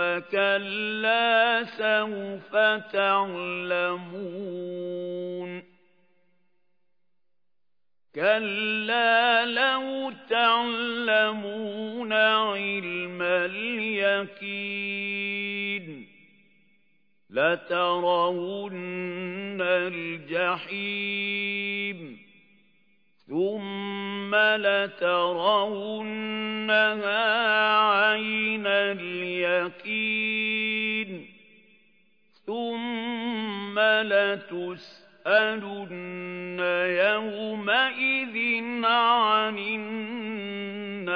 كلا سوف تعلمون. كلا لو تعلمون علم اليقين. لترون الجحيم. ثم لترونها يقين ثم لتسألن يومئذ عن النعيم